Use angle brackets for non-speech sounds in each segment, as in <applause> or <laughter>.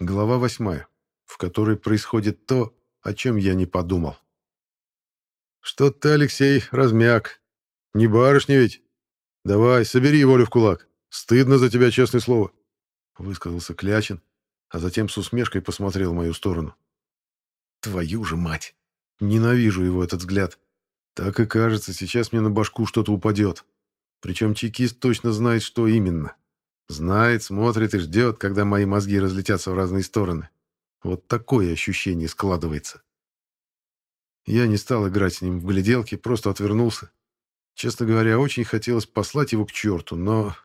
Глава восьмая, в которой происходит то, о чем я не подумал. «Что ты, Алексей, размяк? Не барышня ведь? Давай, собери волю в кулак. Стыдно за тебя, честное слово», — высказался Клячин, а затем с усмешкой посмотрел в мою сторону. «Твою же мать! Ненавижу его этот взгляд. Так и кажется, сейчас мне на башку что-то упадет. Причем чекист точно знает, что именно. Знает, смотрит и ждет, когда мои мозги разлетятся в разные стороны. Вот такое ощущение складывается. Я не стал играть с ним в гляделки, просто отвернулся. Честно говоря, очень хотелось послать его к черту, но...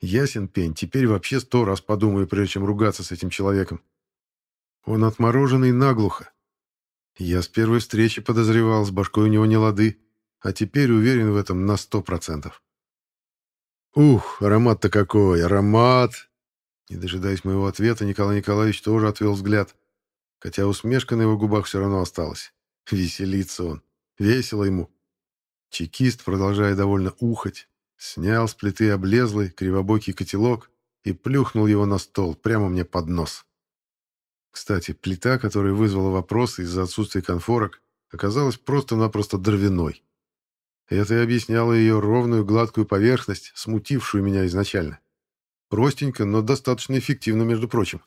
Ясен пень, теперь вообще сто раз подумаю, прежде чем ругаться с этим человеком. Он отмороженный наглухо. Я с первой встречи подозревал, с башкой у него не лады, а теперь уверен в этом на сто процентов. Ух, аромат-то какой, аромат! Не дожидаясь моего ответа, Николай Николаевич тоже отвел взгляд, хотя усмешка на его губах все равно осталась. Веселится он. Весело ему. Чекист, продолжая довольно ухать, снял с плиты облезлый кривобокий котелок и плюхнул его на стол, прямо мне под нос. Кстати, плита, которая вызвала вопросы из-за отсутствия конфорок, оказалась просто-напросто дровяной. Это и объясняло ее ровную гладкую поверхность, смутившую меня изначально. Простенько, но достаточно эффективно, между прочим.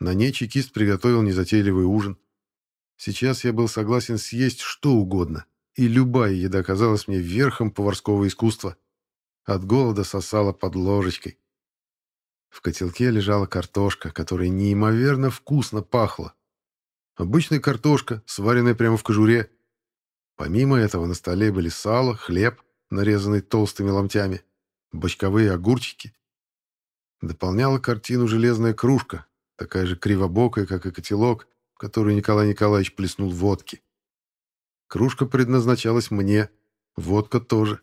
На ней чекист приготовил незатейливый ужин. Сейчас я был согласен съесть что угодно, и любая еда казалась мне верхом поварского искусства. От голода сосала под ложечкой. В котелке лежала картошка, которая неимоверно вкусно пахла. Обычная картошка, сваренная прямо в кожуре, Помимо этого на столе были сало, хлеб, нарезанный толстыми ломтями, бочковые огурчики. Дополняла картину железная кружка, такая же кривобокая, как и котелок, в который Николай Николаевич плеснул водки. Кружка предназначалась мне, водка тоже.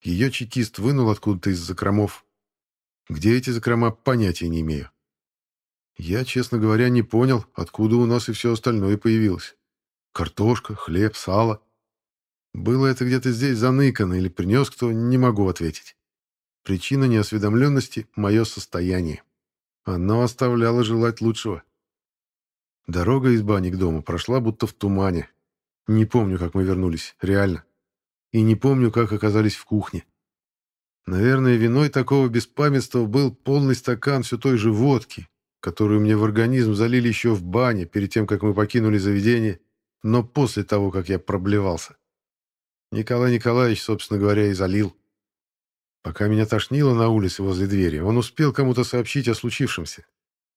Ее чекист вынул откуда-то из закромов. Где эти закрома, понятия не имею. Я, честно говоря, не понял, откуда у нас и все остальное появилось. Картошка, хлеб, сало. Было это где-то здесь заныкано или принес кто, не могу ответить. Причина неосведомленности — мое состояние. Оно оставляло желать лучшего. Дорога из бани к дому прошла будто в тумане. Не помню, как мы вернулись, реально. И не помню, как оказались в кухне. Наверное, виной такого беспамятства был полный стакан все той же водки, которую мне в организм залили еще в бане, перед тем, как мы покинули заведение но после того, как я проблевался. Николай Николаевич, собственно говоря, и залил. Пока меня тошнило на улице возле двери, он успел кому-то сообщить о случившемся.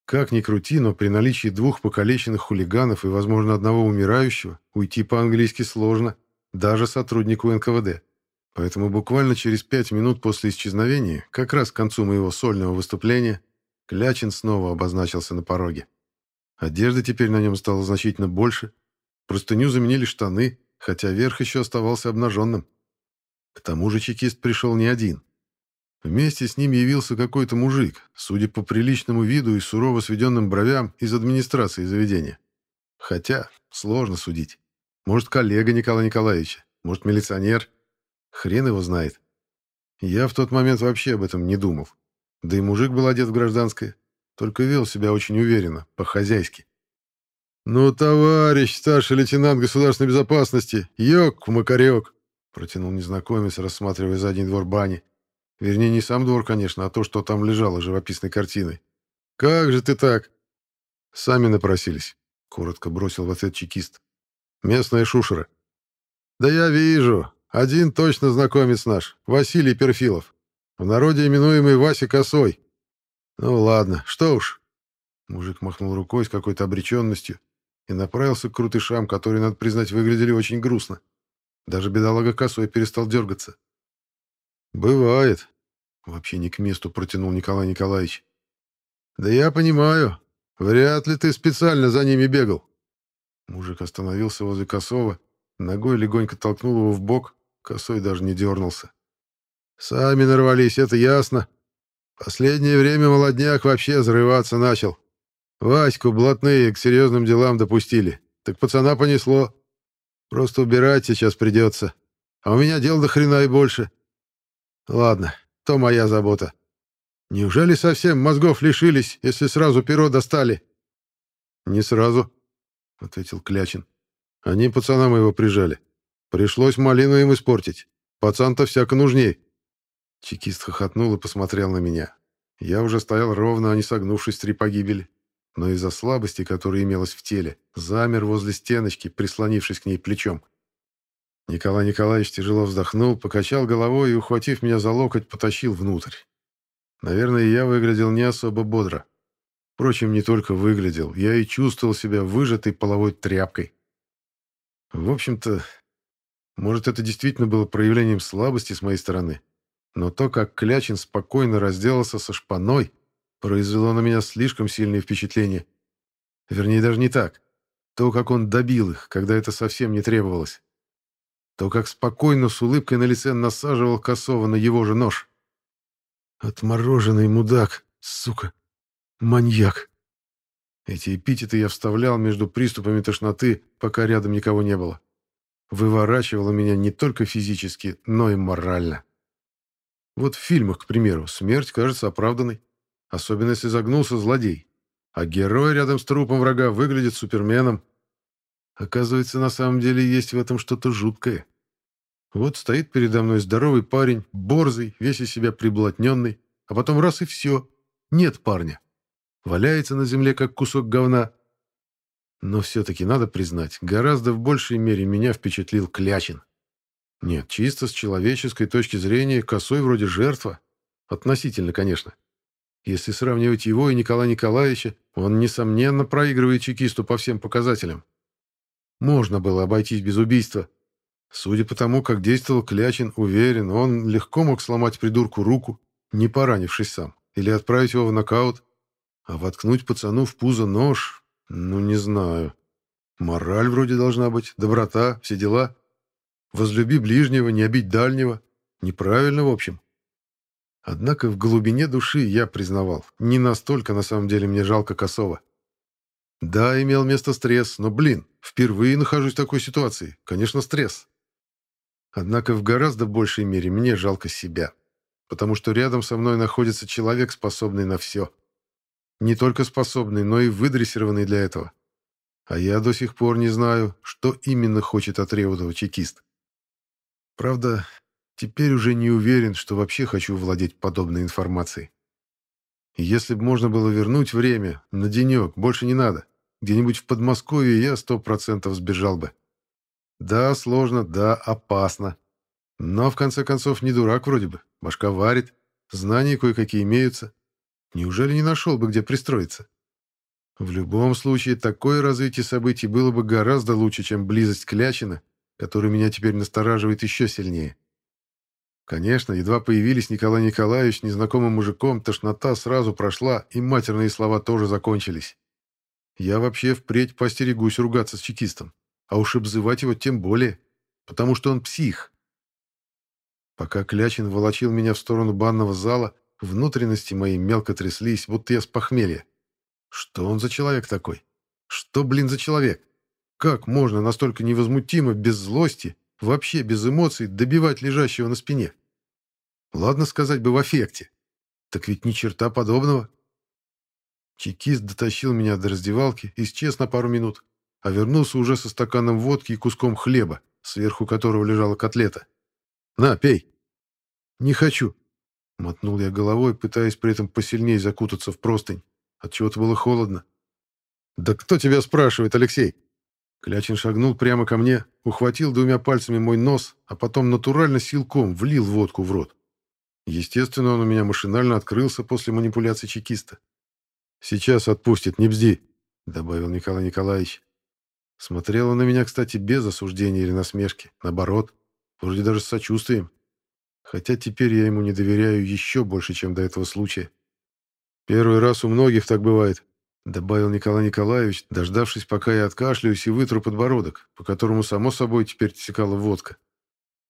Как ни крути, но при наличии двух покалеченных хулиганов и, возможно, одного умирающего, уйти по-английски сложно, даже сотруднику НКВД. Поэтому буквально через пять минут после исчезновения, как раз к концу моего сольного выступления, Клячин снова обозначился на пороге. Одежды теперь на нем стало значительно больше, Простыню заменили штаны, хотя верх еще оставался обнаженным. К тому же чекист пришел не один. Вместе с ним явился какой-то мужик, судя по приличному виду и сурово сведенным бровям из администрации заведения. Хотя, сложно судить. Может, коллега Николая Николаевича, может, милиционер. Хрен его знает. Я в тот момент вообще об этом не думал. Да и мужик был одет в гражданское, только вел себя очень уверенно, по-хозяйски. «Ну, товарищ, старший лейтенант государственной безопасности, ёк-макарёк!» протянул незнакомец, рассматривая задний двор бани. Вернее, не сам двор, конечно, а то, что там лежало живописной картиной. «Как же ты так?» «Сами напросились», — коротко бросил в ответ чекист. «Местная шушера». «Да я вижу. Один точно знакомец наш, Василий Перфилов. В народе именуемый Вася Косой. Ну ладно, что уж». Мужик махнул рукой с какой-то обреченностью и направился к крутышам, которые, надо признать, выглядели очень грустно. Даже бедолага косой перестал дергаться. «Бывает», — вообще не к месту протянул Николай Николаевич. «Да я понимаю. Вряд ли ты специально за ними бегал». Мужик остановился возле Косова, ногой легонько толкнул его в бок, Косой даже не дернулся. «Сами нарвались, это ясно. Последнее время молодняк вообще взрываться начал. Ваську блатные к серьезным делам допустили. Так пацана понесло. Просто убирать сейчас придется. А у меня дел до хрена и больше. Ладно, то моя забота. Неужели совсем мозгов лишились, если сразу перо достали?» «Не сразу», — ответил Клячин. «Они пацана моего прижали. Пришлось малину им испортить. Пацан-то всяко нужней». Чекист хохотнул и посмотрел на меня. Я уже стоял ровно, а не согнувшись три погибели. Но из-за слабости, которая имелась в теле, замер возле стеночки, прислонившись к ней плечом. Николай Николаевич тяжело вздохнул, покачал головой и, ухватив меня за локоть, потащил внутрь. Наверное, я выглядел не особо бодро. Впрочем, не только выглядел, я и чувствовал себя выжатой половой тряпкой. В общем-то, может, это действительно было проявлением слабости с моей стороны, но то, как Клячин спокойно разделался со шпаной, произвело на меня слишком сильное впечатление. Вернее, даже не так. То, как он добил их, когда это совсем не требовалось. То, как спокойно, с улыбкой на лице насаживал Косова на его же нож. Отмороженный мудак, сука, маньяк. Эти эпитеты я вставлял между приступами тошноты, пока рядом никого не было. Выворачивало меня не только физически, но и морально. Вот в фильмах, к примеру, смерть кажется оправданной, особенно если загнулся злодей, а герой рядом с трупом врага выглядит суперменом. Оказывается, на самом деле есть в этом что-то жуткое. Вот стоит передо мной здоровый парень, борзый, весь из себя приблотненный, а потом раз и все, нет парня. Валяется на земле, как кусок говна. Но все-таки, надо признать, гораздо в большей мере меня впечатлил Клячин. Нет, чисто с человеческой точки зрения, косой вроде жертва. Относительно, конечно. Если сравнивать его и Николая Николаевича, он, несомненно, проигрывает чекисту по всем показателям. Можно было обойтись без убийства, Судя по тому, как действовал Клячин, уверен, он легко мог сломать придурку руку, не поранившись сам, или отправить его в нокаут. А воткнуть пацану в пузо нож, ну, не знаю. Мораль вроде должна быть, доброта, все дела. Возлюби ближнего, не обидь дальнего. Неправильно, в общем. Однако в глубине души я признавал, не настолько на самом деле мне жалко Косова. Да, имел место стресс, но, блин, впервые нахожусь в такой ситуации. Конечно, стресс. Однако в гораздо большей мере мне жалко себя, потому что рядом со мной находится человек, способный на все. Не только способный, но и выдрессированный для этого. А я до сих пор не знаю, что именно хочет от Реудова чекист. Правда, теперь уже не уверен, что вообще хочу владеть подобной информацией. Если бы можно было вернуть время, на денек, больше не надо. Где-нибудь в Подмосковье я сто процентов сбежал бы. Да, сложно, да, опасно. Но, в конце концов, не дурак вроде бы. Башка варит, знания кое-какие имеются. Неужели не нашел бы, где пристроиться? В любом случае, такое развитие событий было бы гораздо лучше, чем близость Клячина, который меня теперь настораживает еще сильнее. Конечно, едва появились Николай Николаевич незнакомым мужиком, тошнота сразу прошла, и матерные слова тоже закончились. Я вообще впредь постерегусь ругаться с чекистом а уж обзывать его тем более, потому что он псих. Пока Клячин волочил меня в сторону банного зала, внутренности мои мелко тряслись, будто я с похмелья. Что он за человек такой? Что, блин, за человек? Как можно настолько невозмутимо, без злости, вообще без эмоций добивать лежащего на спине? Ладно сказать бы в аффекте. Так ведь ни черта подобного. Чекист дотащил меня до раздевалки, исчез на пару минут, а вернулся уже со стаканом водки и куском хлеба, сверху которого лежала котлета. «На, пей!» «Не хочу!» — мотнул я головой, пытаясь при этом посильнее закутаться в простынь. Отчего-то было холодно. «Да кто тебя спрашивает, Алексей?» Клячин шагнул прямо ко мне, ухватил двумя пальцами мой нос, а потом натурально силком влил водку в рот. Естественно, он у меня машинально открылся после манипуляции чекиста. «Сейчас отпустит, не бзди», — добавил Николай Николаевич. Смотрела на меня, кстати, без осуждения или насмешки. Наоборот, вроде даже с сочувствием. Хотя теперь я ему не доверяю еще больше, чем до этого случая. «Первый раз у многих так бывает», — добавил Николай Николаевич, дождавшись, пока я откашляюсь и вытру подбородок, по которому, само собой, теперь текала водка.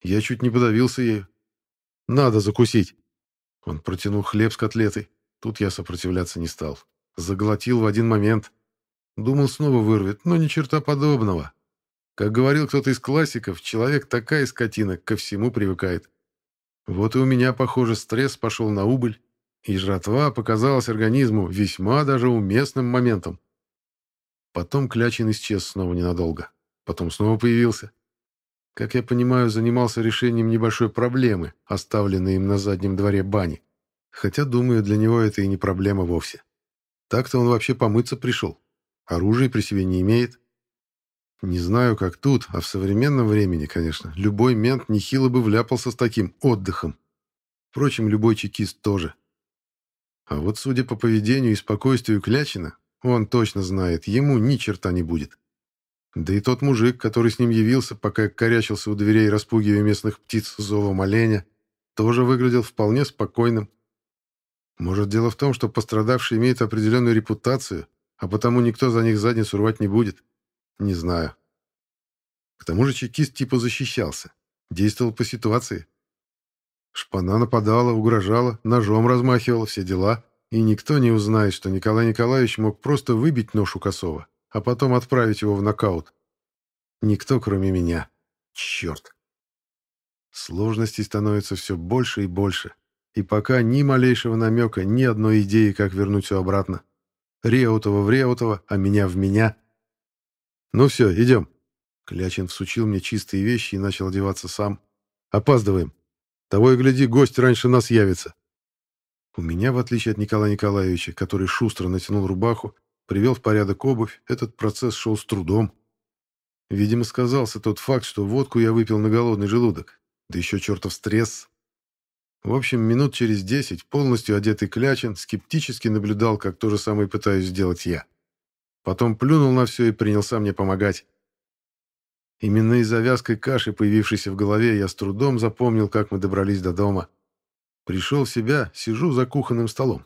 Я чуть не подавился ею. «Надо закусить!» Он протянул хлеб с котлетой. Тут я сопротивляться не стал. Заглотил в один момент. Думал, снова вырвет, но ни черта подобного. Как говорил кто-то из классиков, человек такая скотина, ко всему привыкает. Вот и у меня, похоже, стресс пошел на убыль, и жратва показалась организму весьма даже уместным моментом. Потом Клячин исчез снова ненадолго. Потом снова появился. Как я понимаю, занимался решением небольшой проблемы, оставленной им на заднем дворе бани. Хотя, думаю, для него это и не проблема вовсе. Так-то он вообще помыться пришел. Оружия при себе не имеет. Не знаю, как тут, а в современном времени, конечно, любой мент нехило бы вляпался с таким отдыхом. Впрочем, любой чекист тоже. А вот судя по поведению и спокойствию Клячина, он точно знает, ему ни черта не будет. Да и тот мужик, который с ним явился, пока корячился у дверей, распугивая местных птиц зовом оленя, тоже выглядел вполне спокойным. Может, дело в том, что пострадавший имеет определенную репутацию, а потому никто за них задницу рвать не будет? Не знаю. К тому же чекист типа защищался. Действовал по ситуации. Шпана нападала, угрожала, ножом размахивала, все дела. И никто не узнает, что Николай Николаевич мог просто выбить нож у Косова, а потом отправить его в нокаут. Никто, кроме меня. Черт. Сложностей становится все больше и больше. И пока ни малейшего намека, ни одной идеи, как вернуть все обратно. Реутова в Реутова, а меня в меня. Ну все, идем. Клячин всучил мне чистые вещи и начал одеваться сам. Опаздываем. Того и гляди, гость раньше нас явится. У меня, в отличие от Николая Николаевича, который шустро натянул рубаху, привел в порядок обувь, этот процесс шел с трудом. Видимо, сказался тот факт, что водку я выпил на голодный желудок. Да еще чертов стресс. В общем, минут через десять полностью одетый Клячин скептически наблюдал, как то же самое пытаюсь сделать я. Потом плюнул на все и принялся мне помогать. Именно из-за вязкой каши, появившейся в голове, я с трудом запомнил, как мы добрались до дома. Пришел в себя, сижу за кухонным столом.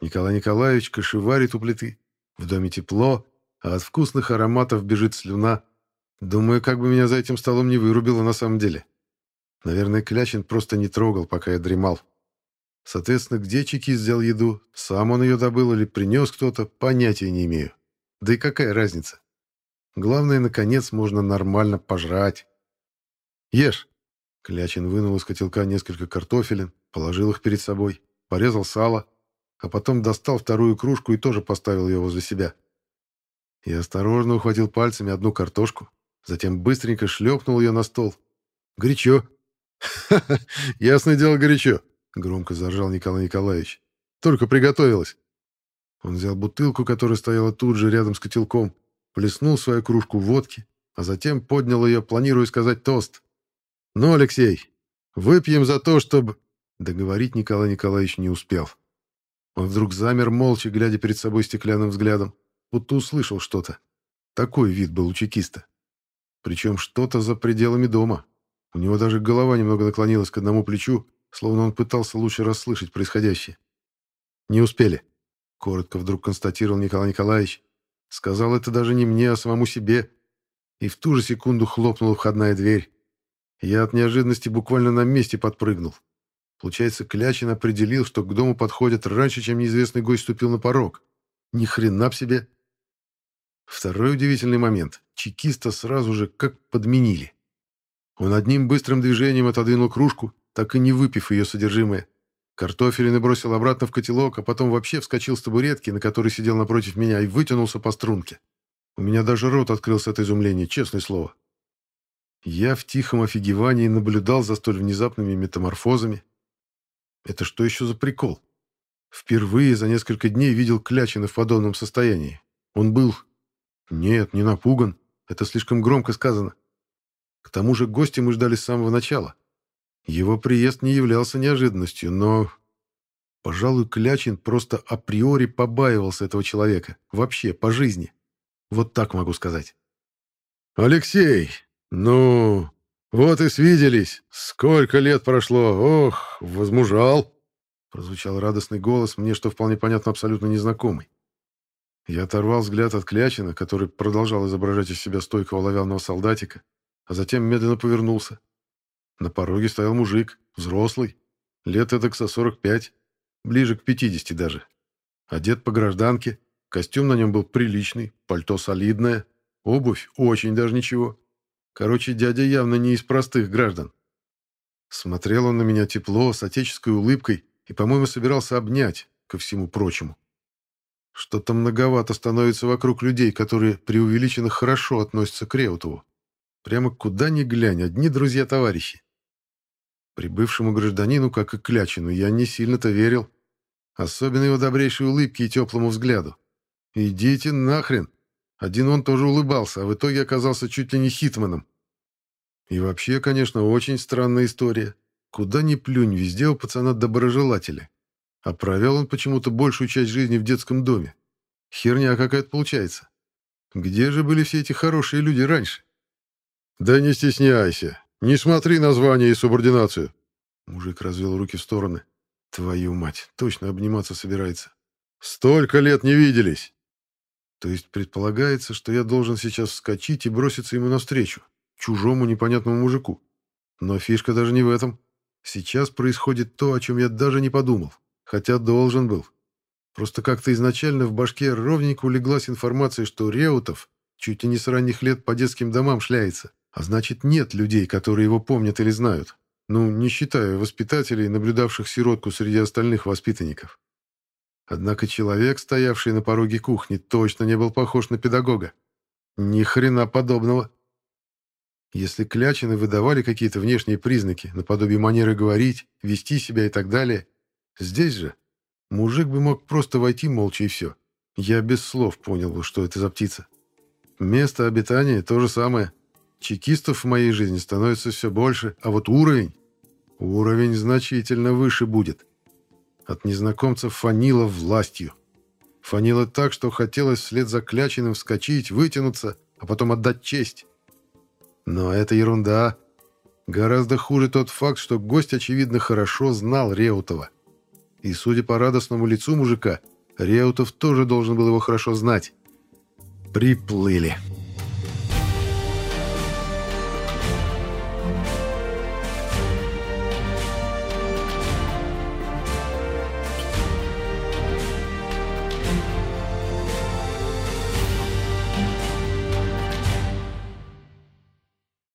Николай Николаевич кашеварит у плиты. В доме тепло, а от вкусных ароматов бежит слюна. Думаю, как бы меня за этим столом не вырубило на самом деле. Наверное, Клячин просто не трогал, пока я дремал. Соответственно, где Чеки сделал еду, сам он ее добыл или принес кто-то, понятия не имею. Да и какая разница? Главное, наконец, можно нормально пожрать. Ешь. Клячин вынул из котелка несколько картофелин, положил их перед собой, порезал сало, а потом достал вторую кружку и тоже поставил ее возле себя. Я осторожно ухватил пальцами одну картошку, затем быстренько шлепнул ее на стол. Горячо. «Ха-ха, <laughs> ясное дело, горячо», — громко заржал Николай Николаевич. «Только приготовилась». Он взял бутылку, которая стояла тут же рядом с котелком, плеснул свою кружку водки, а затем поднял ее, планируя сказать тост. «Ну, Алексей, выпьем за то, чтобы...» Договорить Николай Николаевич не успел. Он вдруг замер, молча, глядя перед собой стеклянным взглядом, будто услышал что-то. Такой вид был у чекиста. Причем что-то за пределами дома. У него даже голова немного наклонилась к одному плечу, словно он пытался лучше расслышать происходящее. «Не успели», — коротко вдруг констатировал Николай Николаевич. Сказал это даже не мне, а самому себе. И в ту же секунду хлопнула входная дверь. Я от неожиданности буквально на месте подпрыгнул. Получается, Клячин определил, что к дому подходят раньше, чем неизвестный гость ступил на порог. Ни хрена б себе. Второй удивительный момент. Чекиста сразу же как подменили. Он одним быстрым движением отодвинул кружку, так и не выпив ее содержимое. Картофелины бросил обратно в котелок, а потом вообще вскочил с табуретки, на которой сидел напротив меня, и вытянулся по струнке. У меня даже рот открылся от изумления, честное слово. Я в тихом офигевании наблюдал за столь внезапными метаморфозами. Это что еще за прикол? Впервые за несколько дней видел Клячина в подобном состоянии. Он был... Нет, не напуган. Это слишком громко сказано. К тому же гости мы ждали с самого начала. Его приезд не являлся неожиданностью, но... Пожалуй, Клячин просто априори побаивался этого человека. Вообще, по жизни. Вот так могу сказать. «Алексей, ну, вот и свиделись. Сколько лет прошло. Ох, возмужал!» Прозвучал радостный голос, мне что вполне понятно абсолютно незнакомый. Я оторвал взгляд от Клячина, который продолжал изображать из себя стойкого оловянного солдатика, а затем медленно повернулся. На пороге стоял мужик, взрослый, лет эдак со 45, ближе к 50 даже. Одет по гражданке, костюм на нем был приличный, пальто солидное, обувь очень даже ничего. Короче, дядя явно не из простых граждан. Смотрел он на меня тепло, с отеческой улыбкой, и, по-моему, собирался обнять, ко всему прочему. Что-то многовато становится вокруг людей, которые преувеличенно хорошо относятся к Реутову. Прямо куда ни глянь, одни друзья-товарищи. Прибывшему гражданину, как и Клячину, я не сильно-то верил. Особенно его добрейшей улыбке и теплому взгляду. «Идите нахрен!» Один он тоже улыбался, а в итоге оказался чуть ли не хитманом. И вообще, конечно, очень странная история. Куда ни плюнь, везде у пацана доброжелатели. А провел он почему-то большую часть жизни в детском доме. Херня какая-то получается. Где же были все эти хорошие люди раньше? «Да не стесняйся. Не смотри название и субординацию». Мужик развел руки в стороны. «Твою мать, точно обниматься собирается. Столько лет не виделись!» То есть предполагается, что я должен сейчас вскочить и броситься ему навстречу, чужому непонятному мужику. Но фишка даже не в этом. Сейчас происходит то, о чем я даже не подумал, хотя должен был. Просто как-то изначально в башке ровненько улеглась информация, что Реутов чуть ли не с ранних лет по детским домам шляется, а значит нет людей, которые его помнят или знают. Ну, не считая воспитателей, наблюдавших сиротку среди остальных воспитанников. Однако человек, стоявший на пороге кухни, точно не был похож на педагога. Ни хрена подобного. Если Клячины выдавали какие-то внешние признаки, наподобие манеры говорить, вести себя и так далее, здесь же мужик бы мог просто войти молча и все. Я без слов понял бы, что это за птица. Место обитания то же самое. Чекистов в моей жизни становится все больше, а вот уровень... Уровень значительно выше будет. От незнакомцев фанило властью. Фанило так, что хотелось вслед за Клячиным вскочить, вытянуться, а потом отдать честь. Но это ерунда. Гораздо хуже тот факт, что гость, очевидно, хорошо знал Реутова. И, судя по радостному лицу мужика, Реутов тоже должен был его хорошо знать. Приплыли.